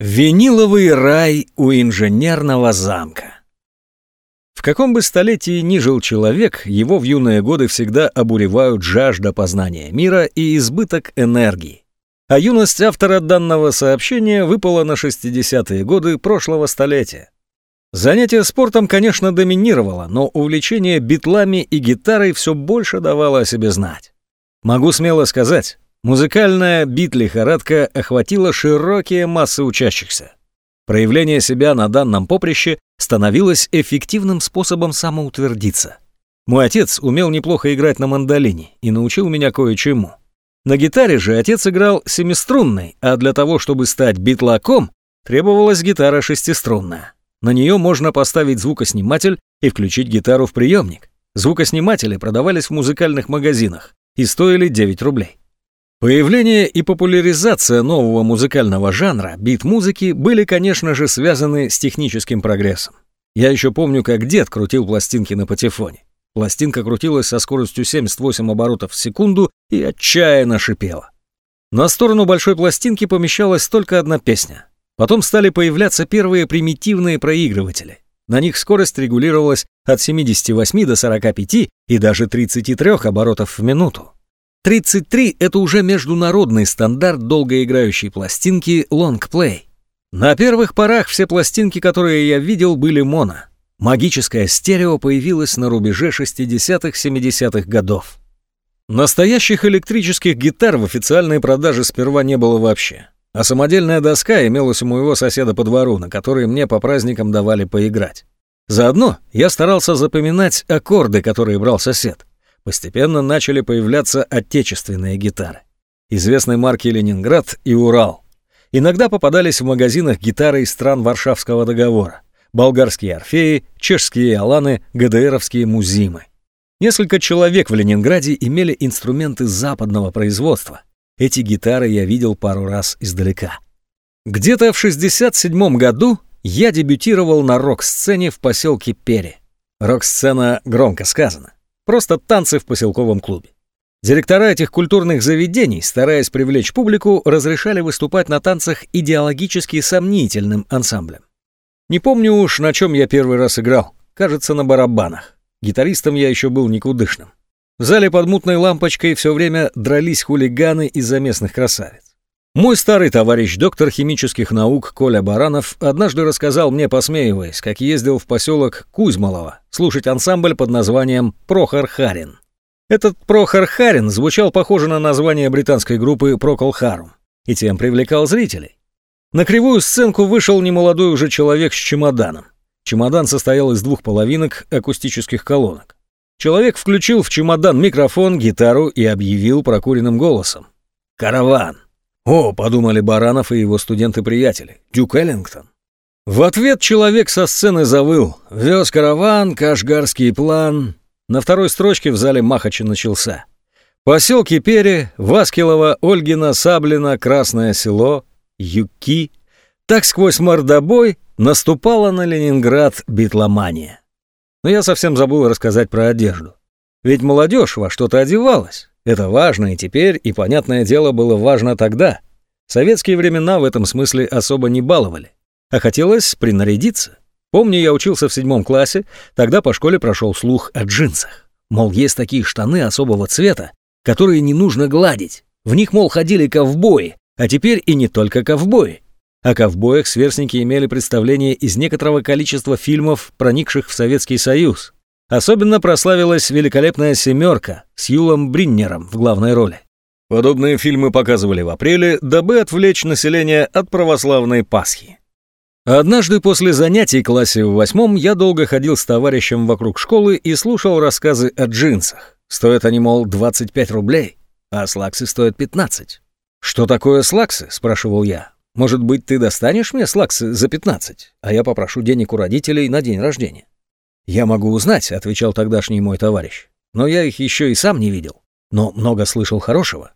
Виниловый рай у инженерного замка. В каком бы столетии ни жил человек, его в юные годы всегда обуревают жажда познания мира и избыток энергии. А юность автора данного сообщения выпала на 60-е годы прошлого столетия. Занятие спортом, конечно, доминировало, но увлечение битлами и гитарой все больше давало о себе знать. Могу смело сказать, Музыкальная бит-лихорадка охватила широкие массы учащихся. Проявление себя на данном поприще становилось эффективным способом самоутвердиться. Мой отец умел неплохо играть на мандолине и научил меня кое-чему. На гитаре же отец играл семиструнной, а для того, чтобы стать битлаком, требовалась гитара шестиструнная. На нее можно поставить звукосниматель и включить гитару в приемник. Звукосниматели продавались в музыкальных магазинах и стоили 9 рублей. Появление и популяризация нового музыкального жанра, бит-музыки, были, конечно же, связаны с техническим прогрессом. Я еще помню, как дед крутил пластинки на патефоне. Пластинка крутилась со скоростью 78 оборотов в секунду и отчаянно шипела. На сторону большой пластинки помещалась только одна песня. Потом стали появляться первые примитивные проигрыватели. На них скорость регулировалась от 78 до 45 и даже 33 оборотов в минуту. 33 — это уже международный стандарт долгоиграющей пластинки Long Play. На первых порах все пластинки, которые я видел, были моно. Магическое стерео появилось на рубеже 60-70-х годов. Настоящих электрических гитар в официальной продаже сперва не было вообще. А самодельная доска имелась у моего соседа по двору, на которой мне по праздникам давали поиграть. Заодно я старался запоминать аккорды, которые брал сосед постепенно начали появляться отечественные гитары. Известной марки «Ленинград» и «Урал». Иногда попадались в магазинах гитары из стран Варшавского договора. Болгарские «Орфеи», чешские «Аланы», ГДРовские «Музимы». Несколько человек в Ленинграде имели инструменты западного производства. Эти гитары я видел пару раз издалека. Где-то в 67 году я дебютировал на рок-сцене в поселке Пере. Рок-сцена громко сказано. Просто танцы в поселковом клубе. Директора этих культурных заведений, стараясь привлечь публику, разрешали выступать на танцах идеологически сомнительным ансамблем. Не помню уж, на чем я первый раз играл. Кажется, на барабанах. Гитаристом я еще был никудышным. В зале под мутной лампочкой все время дрались хулиганы из-за местных красавиц. Мой старый товарищ, доктор химических наук Коля Баранов, однажды рассказал мне, посмеиваясь, как ездил в поселок Кузьмолово слушать ансамбль под названием «Прохор Харин». Этот Прохор Харин звучал похоже на название британской группы Procol Harum и тем привлекал зрителей. На кривую сценку вышел немолодой уже человек с чемоданом. Чемодан состоял из двух половинок акустических колонок. Человек включил в чемодан микрофон, гитару и объявил прокуренным голосом. «Караван! «О», — подумали Баранов и его студенты-приятели, — «Дюк Эллингтон». В ответ человек со сцены завыл. Вез караван, кашгарский план. На второй строчке в зале Махача начался. Поселки Пере, Васкилово, Ольгина, Саблина, Красное Село, Юки. Так сквозь мордобой наступала на Ленинград битломания. Но я совсем забыл рассказать про одежду. Ведь молодежь во что-то одевалась. Это важно и теперь, и, понятное дело, было важно тогда. Советские времена в этом смысле особо не баловали. А хотелось принарядиться. Помню, я учился в седьмом классе, тогда по школе прошел слух о джинсах. Мол, есть такие штаны особого цвета, которые не нужно гладить. В них, мол, ходили ковбои, а теперь и не только ковбои. О ковбоях сверстники имели представление из некоторого количества фильмов, проникших в Советский Союз. Особенно прославилась великолепная «семерка» с Юлом Бриннером в главной роли. Подобные фильмы показывали в апреле, дабы отвлечь население от православной Пасхи. Однажды после занятий в классе в восьмом я долго ходил с товарищем вокруг школы и слушал рассказы о джинсах. Стоят они, мол, 25 рублей, а слаксы стоят 15. «Что такое слаксы?» – спрашивал я. «Может быть, ты достанешь мне слаксы за 15, а я попрошу денег у родителей на день рождения?» «Я могу узнать», — отвечал тогдашний мой товарищ. «Но я их еще и сам не видел. Но много слышал хорошего».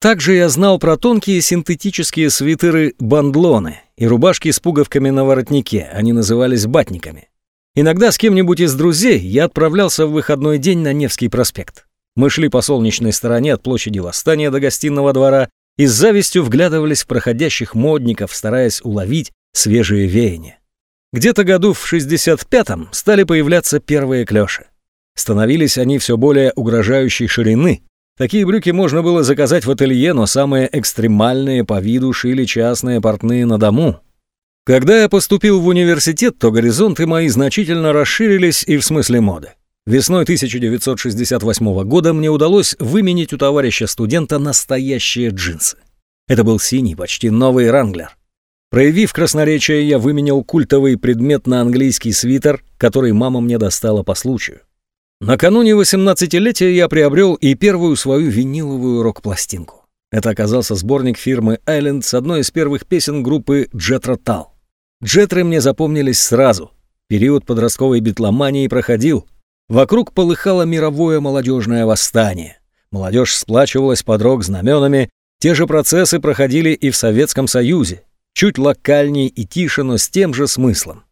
Также я знал про тонкие синтетические свитеры-бандлоны и рубашки с пуговками на воротнике, они назывались батниками. Иногда с кем-нибудь из друзей я отправлялся в выходной день на Невский проспект. Мы шли по солнечной стороне от площади Восстания до гостиного двора, и с завистью вглядывались в проходящих модников, стараясь уловить свежие веяния. Где-то году в 65-м стали появляться первые клёши. Становились они все более угрожающей ширины. Такие брюки можно было заказать в ателье, но самые экстремальные по виду шили частные портные на дому. Когда я поступил в университет, то горизонты мои значительно расширились и в смысле моды. Весной 1968 года мне удалось выменить у товарища студента настоящие джинсы. Это был синий, почти новый ранглер. Проявив красноречие, я выменял культовый предмет на английский свитер, который мама мне достала по случаю. Накануне 18-летия я приобрел и первую свою виниловую рок-пластинку. Это оказался сборник фирмы Island с одной из первых песен группы Джетра Тал. Джетры мне запомнились сразу. Период подростковой битломании проходил. Вокруг полыхало мировое молодежное восстание. Молодежь сплачивалась под рок-знаменами. Те же процессы проходили и в Советском Союзе. Чуть локальней и тише, но с тем же смыслом.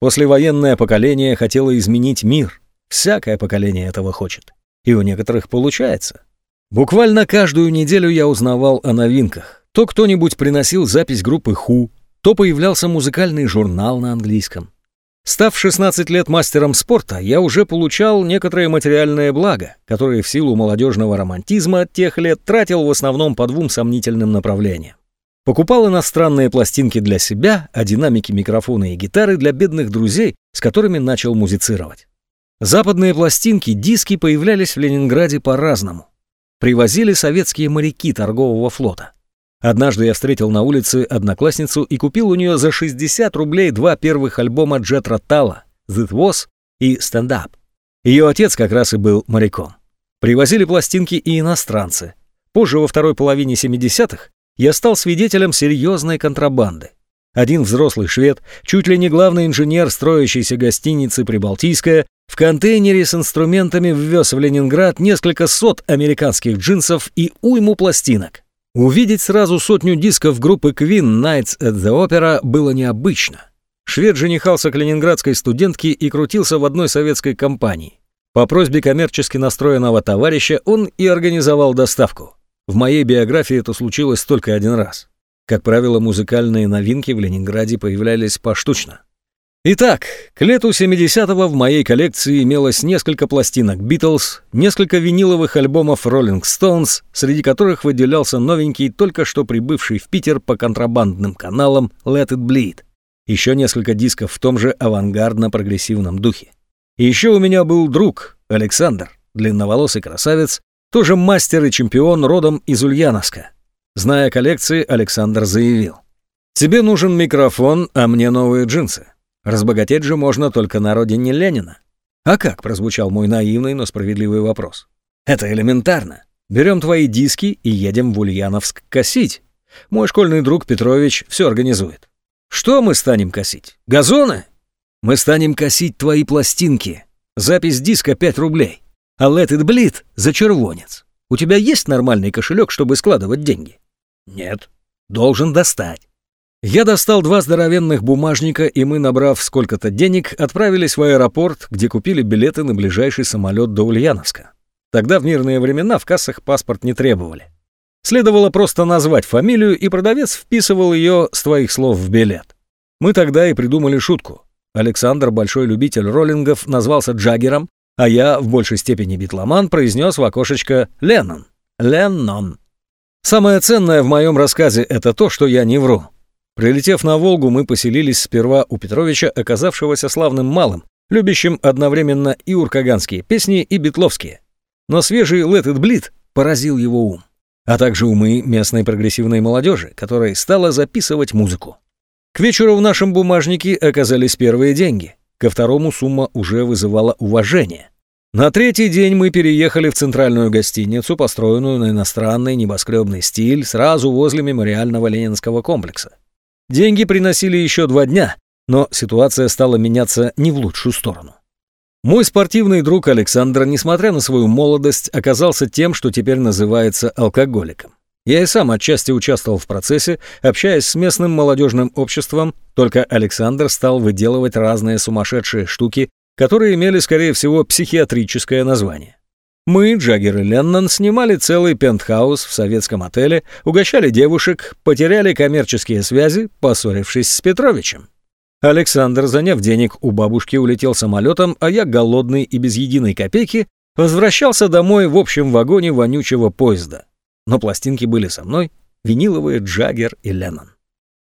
Послевоенное поколение хотело изменить мир. Всякое поколение этого хочет. И у некоторых получается. Буквально каждую неделю я узнавал о новинках. То кто-нибудь приносил запись группы Ху, то появлялся музыкальный журнал на английском. Став 16 лет мастером спорта, я уже получал некоторые материальные блага, которые в силу молодежного романтизма тех лет тратил в основном по двум сомнительным направлениям. Покупал иностранные пластинки для себя, а динамики, микрофоны и гитары для бедных друзей, с которыми начал музицировать. Западные пластинки, диски появлялись в Ленинграде по-разному. Привозили советские моряки торгового флота. Однажды я встретил на улице одноклассницу и купил у нее за 60 рублей два первых альбома Джет Ротала «That Was» и «Stand Up». Ее отец как раз и был моряком. Привозили пластинки и иностранцы. Позже, во второй половине 70-х, я стал свидетелем серьезной контрабанды. Один взрослый швед, чуть ли не главный инженер строящейся гостиницы «Прибалтийская», в контейнере с инструментами ввез в Ленинград несколько сот американских джинсов и уйму пластинок. Увидеть сразу сотню дисков группы Queen Nights at the Opera было необычно. Швед женихался к ленинградской студентке и крутился в одной советской компании. По просьбе коммерчески настроенного товарища он и организовал доставку. В моей биографии это случилось только один раз. Как правило, музыкальные новинки в Ленинграде появлялись поштучно. Итак, к лету 70-го в моей коллекции имелось несколько пластинок Beatles, несколько виниловых альбомов Rolling Stones, среди которых выделялся новенький, только что прибывший в Питер по контрабандным каналам Let It Bleed. Еще несколько дисков в том же авангардно-прогрессивном духе. Еще у меня был друг, Александр, длинноволосый красавец, тоже мастер и чемпион родом из Ульяновска. Зная коллекции, Александр заявил. «Тебе нужен микрофон, а мне новые джинсы. Разбогатеть же можно только на родине Ленина. А как, прозвучал мой наивный, но справедливый вопрос. Это элементарно. Берем твои диски и едем в Ульяновск косить. Мой школьный друг Петрович все организует. Что мы станем косить? Газоны? Мы станем косить твои пластинки. Запись диска 5 рублей. А Let It Bleed за червонец. У тебя есть нормальный кошелек, чтобы складывать деньги? Нет. Должен достать. Я достал два здоровенных бумажника, и мы, набрав сколько-то денег, отправились в аэропорт, где купили билеты на ближайший самолет до Ульяновска. Тогда в мирные времена в кассах паспорт не требовали. Следовало просто назвать фамилию, и продавец вписывал ее с твоих слов в билет. Мы тогда и придумали шутку. Александр, большой любитель роллингов, назвался Джаггером, а я, в большей степени битломан, произнес в окошечко «Леннон». «Леннон». Самое ценное в моем рассказе — это то, что я не вру. Прилетев на Волгу, мы поселились сперва у Петровича, оказавшегося славным малым, любящим одновременно и уркаганские песни, и битловские. Но свежий Let It Bleed поразил его ум, а также умы местной прогрессивной молодежи, которая стала записывать музыку. К вечеру в нашем бумажнике оказались первые деньги. Ко второму сумма уже вызывала уважение. На третий день мы переехали в центральную гостиницу, построенную на иностранный небоскребный стиль, сразу возле мемориального ленинского комплекса. Деньги приносили еще два дня, но ситуация стала меняться не в лучшую сторону. Мой спортивный друг Александр, несмотря на свою молодость, оказался тем, что теперь называется алкоголиком. Я и сам отчасти участвовал в процессе, общаясь с местным молодежным обществом, только Александр стал выделывать разные сумасшедшие штуки, которые имели, скорее всего, психиатрическое название. Мы, Джаггер и Леннон, снимали целый пентхаус в советском отеле, угощали девушек, потеряли коммерческие связи, поссорившись с Петровичем. Александр, заняв денег у бабушки, улетел самолетом, а я, голодный и без единой копейки, возвращался домой в общем вагоне вонючего поезда. Но пластинки были со мной, виниловые Джаггер и Леннон.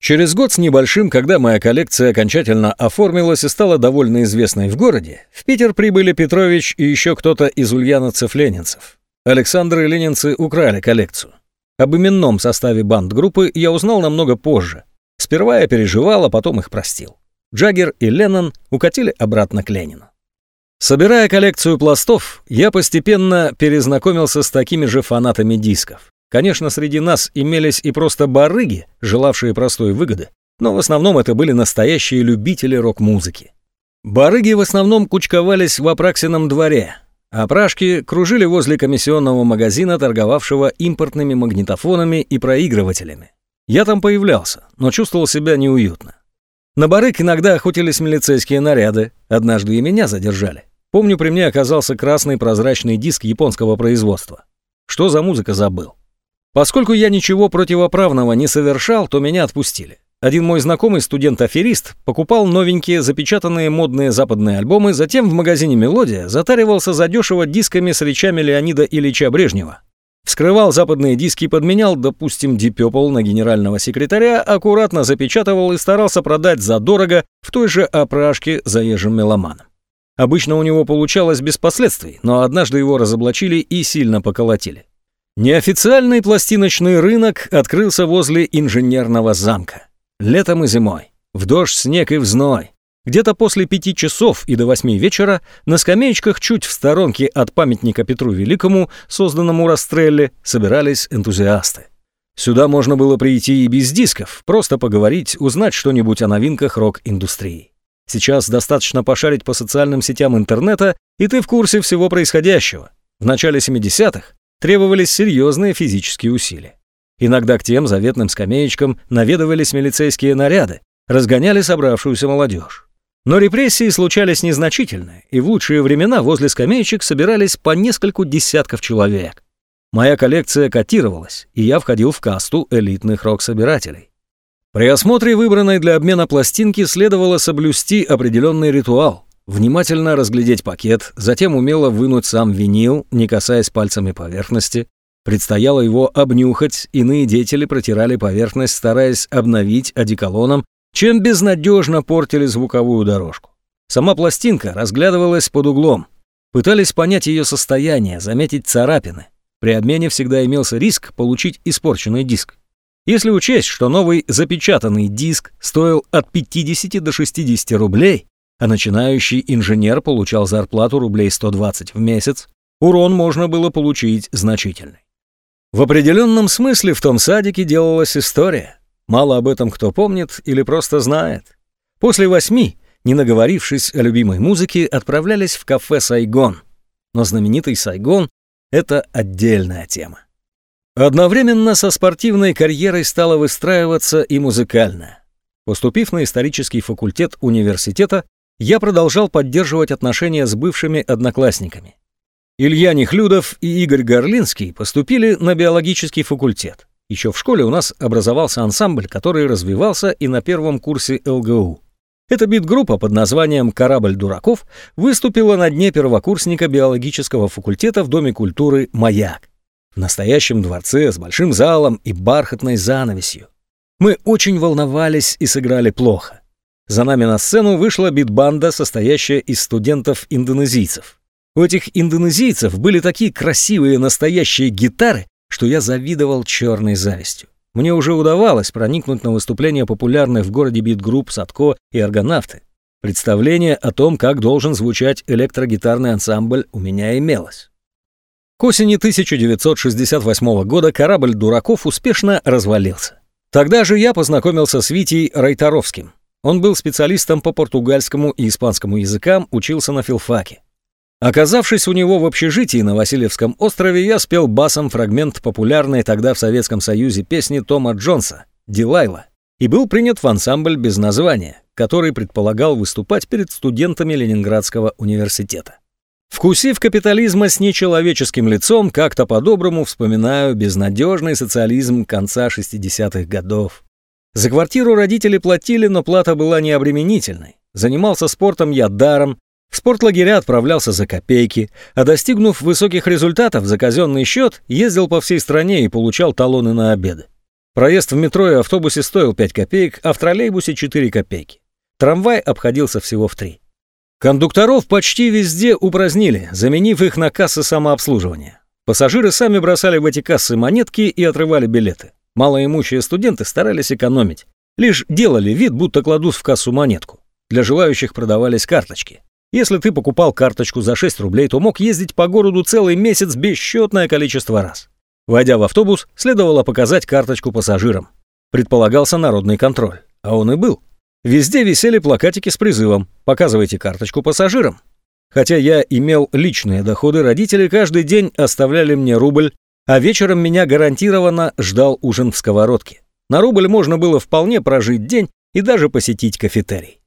Через год с небольшим, когда моя коллекция окончательно оформилась и стала довольно известной в городе, в Питер прибыли Петрович и еще кто-то из ульяновцев-ленинцев. Александр и ленинцы украли коллекцию. Об именном составе банд-группы я узнал намного позже. Сперва я переживал, а потом их простил. Джаггер и Леннон укатили обратно к Ленину. Собирая коллекцию пластов, я постепенно перезнакомился с такими же фанатами дисков. Конечно, среди нас имелись и просто барыги, желавшие простой выгоды, но в основном это были настоящие любители рок-музыки. Барыги в основном кучковались в Апраксином дворе, а прашки кружили возле комиссионного магазина, торговавшего импортными магнитофонами и проигрывателями. Я там появлялся, но чувствовал себя неуютно. На барык иногда охотились милицейские наряды, однажды и меня задержали. Помню, при мне оказался красный прозрачный диск японского производства. Что за музыка забыл. Поскольку я ничего противоправного не совершал, то меня отпустили. Один мой знакомый студент-аферист покупал новенькие запечатанные модные западные альбомы, затем в магазине «Мелодия» затаривался задешево дисками с речами Леонида Ильича Брежнева. Вскрывал западные диски и подменял, допустим, Deep на генерального секретаря, аккуратно запечатывал и старался продать задорого в той же опрашке заезжим меломаном. Обычно у него получалось без последствий, но однажды его разоблачили и сильно поколотили. Неофициальный пластиночный рынок открылся возле инженерного замка. Летом и зимой, в дождь, снег и в зной. Где-то после пяти часов и до восьми вечера на скамеечках чуть в сторонке от памятника Петру Великому, созданному Растрелле, собирались энтузиасты. Сюда можно было прийти и без дисков, просто поговорить, узнать что-нибудь о новинках рок-индустрии. Сейчас достаточно пошарить по социальным сетям интернета, и ты в курсе всего происходящего. В начале 70-х требовались серьезные физические усилия. Иногда к тем заветным скамеечкам наведывались милицейские наряды, разгоняли собравшуюся молодежь. Но репрессии случались незначительные, и в лучшие времена возле скамеечек собирались по нескольку десятков человек. Моя коллекция котировалась, и я входил в касту элитных рок-собирателей. При осмотре выбранной для обмена пластинки следовало соблюсти определенный ритуал, внимательно разглядеть пакет, затем умело вынуть сам винил, не касаясь пальцами поверхности. Предстояло его обнюхать, иные деятели протирали поверхность, стараясь обновить одеколоном, чем безнадежно портили звуковую дорожку. Сама пластинка разглядывалась под углом. Пытались понять ее состояние, заметить царапины. При обмене всегда имелся риск получить испорченный диск. Если учесть, что новый запечатанный диск стоил от 50 до 60 рублей, а начинающий инженер получал зарплату рублей 120 в месяц, урон можно было получить значительный. В определенном смысле в том садике делалась история. Мало об этом кто помнит или просто знает. После восьми, не наговорившись о любимой музыке, отправлялись в кафе «Сайгон». Но знаменитый «Сайгон» — это отдельная тема. Одновременно со спортивной карьерой стала выстраиваться и музыкальная. Поступив на исторический факультет университета, я продолжал поддерживать отношения с бывшими одноклассниками. Илья Нехлюдов и Игорь Горлинский поступили на биологический факультет. Еще в школе у нас образовался ансамбль, который развивался и на первом курсе ЛГУ. Эта бит-группа под названием «Корабль дураков» выступила на дне первокурсника биологического факультета в Доме культуры «Маяк». В настоящем дворце с большим залом и бархатной занавесью. Мы очень волновались и сыграли плохо. За нами на сцену вышла бит-банда, состоящая из студентов-индонезийцев. У этих индонезийцев были такие красивые настоящие гитары, что я завидовал черной завистью. Мне уже удавалось проникнуть на выступления популярных в городе бит-групп «Садко» и «Аргонавты». Представление о том, как должен звучать электрогитарный ансамбль, у меня имелось. К осени 1968 года корабль дураков успешно развалился. Тогда же я познакомился с Витей Райторовским. Он был специалистом по португальскому и испанскому языкам, учился на филфаке. Оказавшись у него в общежитии на Васильевском острове, я спел басом фрагмент популярной тогда в Советском Союзе песни Тома Джонса «Дилайла» и был принят в ансамбль без названия, который предполагал выступать перед студентами Ленинградского университета. Вкусив капитализма с нечеловеческим лицом, как-то по-доброму вспоминаю безнадежный социализм конца 60-х годов. За квартиру родители платили, но плата была необременительной. Занимался спортом я даром, в спортлагеря отправлялся за копейки, а достигнув высоких результатов за казенный счет, ездил по всей стране и получал талоны на обеды. Проезд в метро и автобусе стоил 5 копеек, а в троллейбусе 4 копейки. Трамвай обходился всего в 3. Кондукторов почти везде упразднили, заменив их на кассы самообслуживания. Пассажиры сами бросали в эти кассы монетки и отрывали билеты. Малоимущие студенты старались экономить. Лишь делали вид, будто кладут в кассу монетку. Для желающих продавались карточки. Если ты покупал карточку за 6 рублей, то мог ездить по городу целый месяц бесчетное количество раз. Войдя в автобус, следовало показать карточку пассажирам. Предполагался народный контроль. А он и был. Везде висели плакатики с призывом «Показывайте карточку пассажирам». Хотя я имел личные доходы, родители каждый день оставляли мне рубль, а вечером меня гарантированно ждал ужин в сковородке. На рубль можно было вполне прожить день и даже посетить кафетерий.